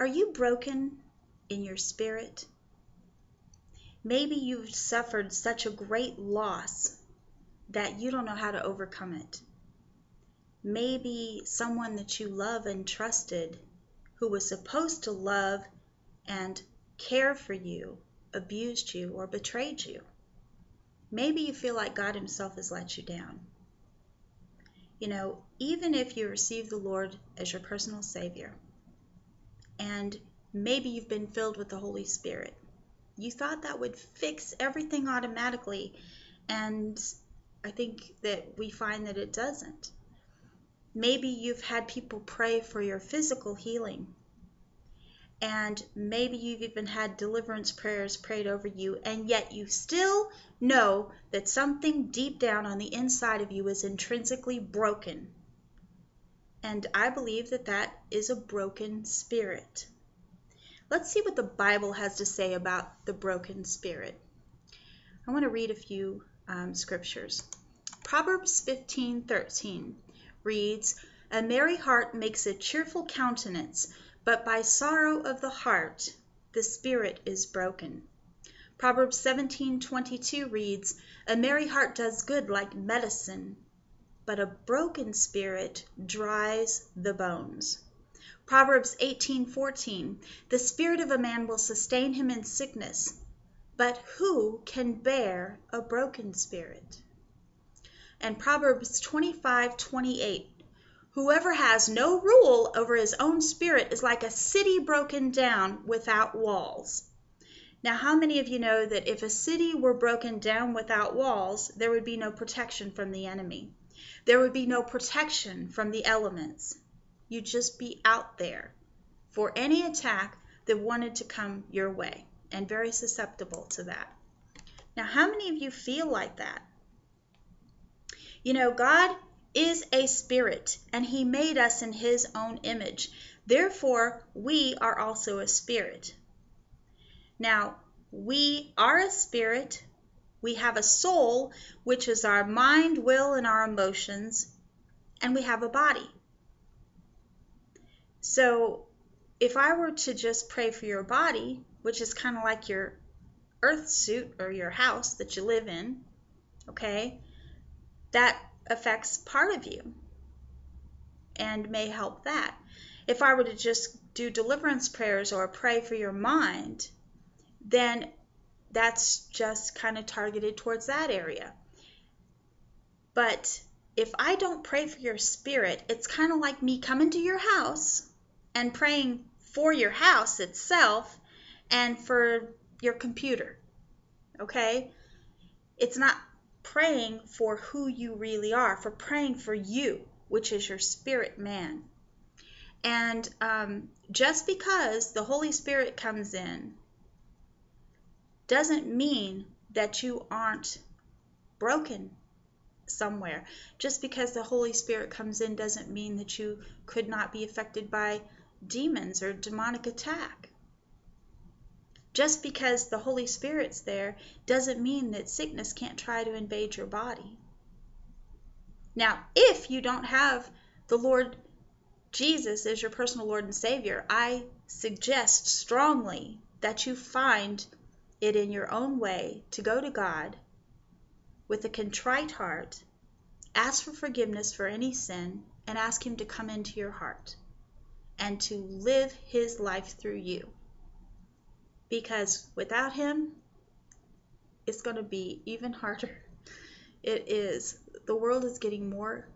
Are you broken in your spirit? Maybe you've suffered such a great loss that you don't know how to overcome it. Maybe someone that you love and trusted, who was supposed to love and care for you, abused you or betrayed you. Maybe you feel like God Himself has let you down. You know, even if you receive the Lord as your personal Savior, and maybe you've been filled with the Holy Spirit, you thought that would fix everything automatically, and I think that we find that it doesn't. Maybe you've had people pray for your physical healing, and maybe you've even had deliverance prayers prayed over you, and yet you still know that something deep down on the inside of you is intrinsically broken. And I believe that that is a broken spirit. Let's see what the Bible has to say about the broken spirit. I want to read a few um, scriptures. Proverbs 15:13 reads, "A merry heart makes a cheerful countenance, but by sorrow of the heart the spirit is broken." Proverbs 17:22 reads, "A merry heart does good like medicine, but a broken spirit dries the bones." Proverbs 18:14 The spirit of a man will sustain him in sickness, but who can bear a broken spirit? And Proverbs 25:28 Whoever has no rule over his own spirit is like a city broken down without walls. Now, how many of you know that if a city were broken down without walls, there would be no protection from the enemy? There would be no protection from the elements. You'd just be out there for any attack that wanted to come your way and very susceptible to that. Now, how many of you feel like that? You know, God is a spirit and he made us in his own image. Therefore, we are also a spirit. Now, we are a spirit. We have a soul, which is our mind, will, and our emotions, and we have a body. So if I were to just pray for your body, which is kind of like your earth suit or your house that you live in, okay, that affects part of you and may help that. If I were to just do deliverance prayers or pray for your mind, then that's just kind of targeted towards that area. But if I don't pray for your spirit, it's kind of like me coming to your house and praying for your house itself and for your computer. Okay? It's not praying for who you really are, for praying for you, which is your spirit man. And um, just because the Holy Spirit comes in doesn't mean that you aren't broken somewhere. Just because the Holy Spirit comes in doesn't mean that you could not be affected by demons or demonic attack. Just because the Holy Spirit's there doesn't mean that sickness can't try to invade your body. Now, if you don't have the Lord Jesus as your personal Lord and Savior, I suggest strongly that you find it in your own way to go to God with a contrite heart, ask for forgiveness for any sin, and ask Him to come into your heart and to live his life through you. Because without him, it's going to be even harder. It is. The world is getting more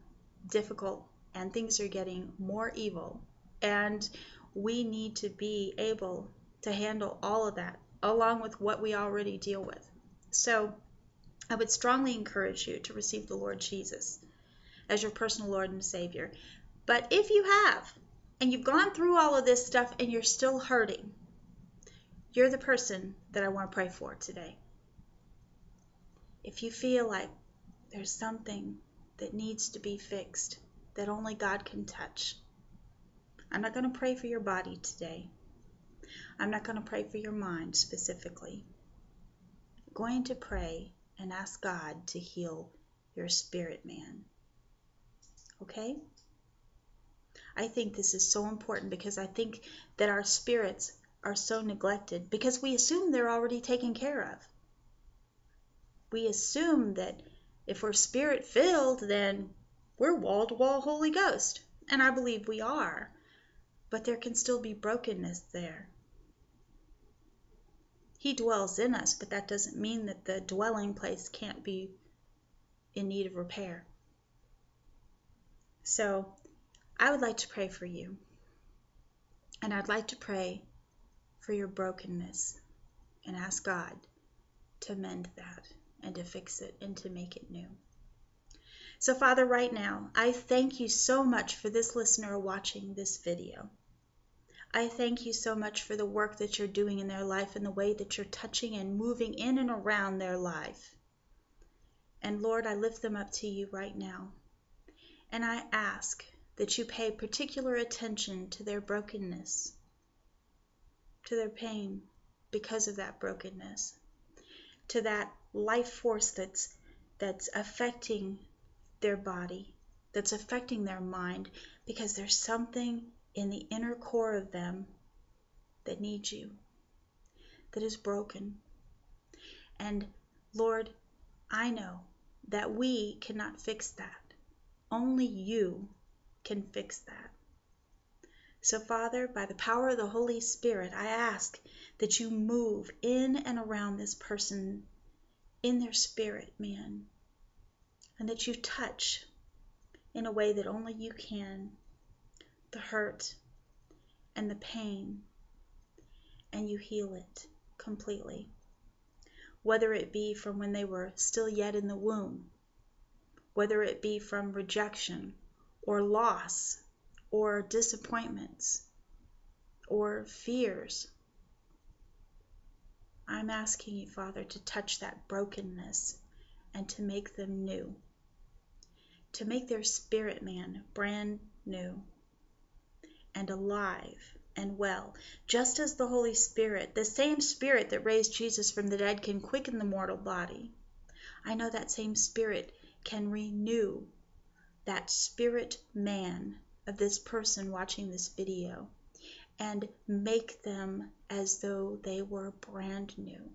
difficult and things are getting more evil. And we need to be able to handle all of that along with what we already deal with. So I would strongly encourage you to receive the Lord Jesus as your personal Lord and Savior. But if you have, and you've gone through all of this stuff and you're still hurting, you're the person that I want to pray for today. If you feel like there's something that needs to be fixed that only God can touch, I'm not going to pray for your body today. I'm not going to pray for your mind specifically. I'm going to pray and ask God to heal your spirit man. Okay? I think this is so important because I think that our spirits are so neglected because we assume they're already taken care of. We assume that if we're spirit filled, then we're wall to wall Holy Ghost. And I believe we are. But there can still be brokenness there. He dwells in us, but that doesn't mean that the dwelling place can't be in need of repair. So I would like to pray for you. And I'd like to pray for your brokenness and ask God to mend that and to fix it and to make it new. So, Father, right now, I thank you so much for this listener watching this video. I thank you so much for the work that you're doing in their life and the way that you're touching and moving in and around their life. And Lord, I lift them up to you right now. And I ask that you pay particular attention to their brokenness, to their pain because of that brokenness, to that life force that's that's affecting their body, that's affecting their mind because there's something in the inner core of them that needs you, that is broken. And Lord, I know that we cannot fix that. Only you can fix that. So, Father, by the power of the Holy Spirit, I ask that you move in and around this person in their spirit, man, and that you touch in a way that only you can the hurt and the pain, and you heal it completely. Whether it be from when they were still yet in the womb, whether it be from rejection or loss or disappointments or fears. I'm asking you, Father, to touch that brokenness and to make them new, to make their spirit man brand new and alive and well, just as the Holy Spirit, the same Spirit that raised Jesus from the dead, can quicken the mortal body. I know that same Spirit can renew that spirit man of this person watching this video and make them as though they were brand new.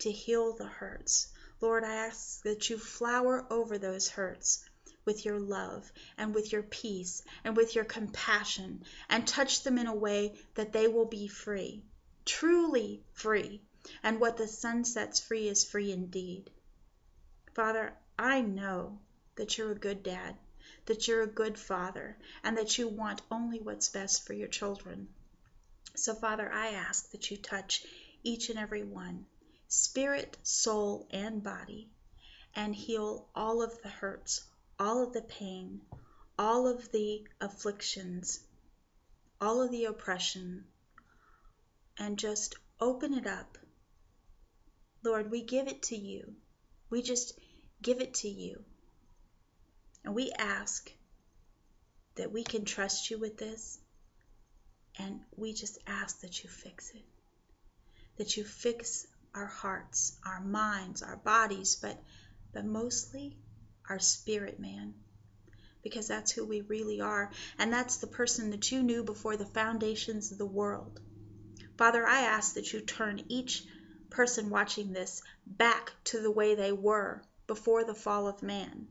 To heal the hurts. Lord, I ask that you flower over those hurts with your love and with your peace and with your compassion and touch them in a way that they will be free, truly free. And what the Son sets free is free indeed. Father, I know that you're a good dad, that you're a good father, and that you want only what's best for your children. So, Father, I ask that you touch each and every one, spirit, soul, and body, and heal all of the hurts, all of the pain, all of the afflictions, all of the oppression, and just open it up. Lord, we give it to you. We just give it to you. And we ask that we can trust you with this. And we just ask that you fix it. That you fix our hearts, our minds, our bodies, but but mostly our spirit man, because that's who we really are, and that's the person that you knew before the foundations of the world. Father, I ask that you turn each person watching this back to the way they were before the fall of man,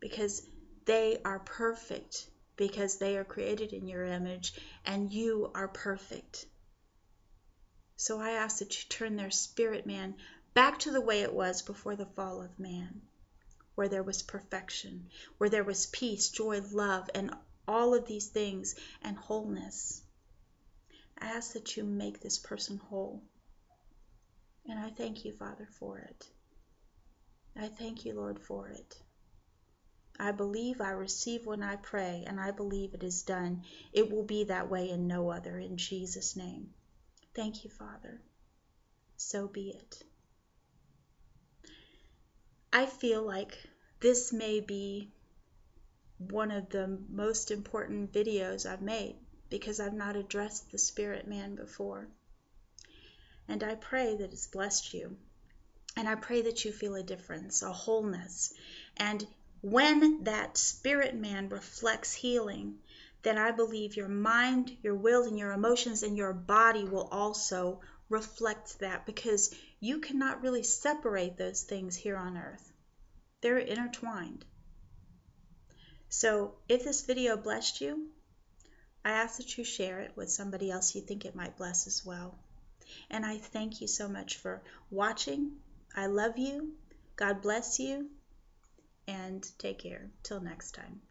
because they are perfect, because they are created in your image, and you are perfect. So I ask that you turn their spirit man back to the way it was before the fall of man, where there was perfection, where there was peace, joy, love, and all of these things, and wholeness. I ask that you make this person whole. And I thank you, Father, for it. I thank you, Lord, for it. I believe I receive when I pray, and I believe it is done. It will be that way and no other, in Jesus' name. Thank you, Father. So be it. I feel like this may be one of the most important videos I've made because I've not addressed the spirit man before. And I pray that it's blessed you. And I pray that you feel a difference, a wholeness. And when that spirit man reflects healing, then I believe your mind, your will, and your emotions and your body will also reflect that because you cannot really separate those things here on earth. They're intertwined. So if this video blessed you, I ask that you share it with somebody else you think it might bless as well. And I thank you so much for watching. I love you. God bless you. And take care. Till next time.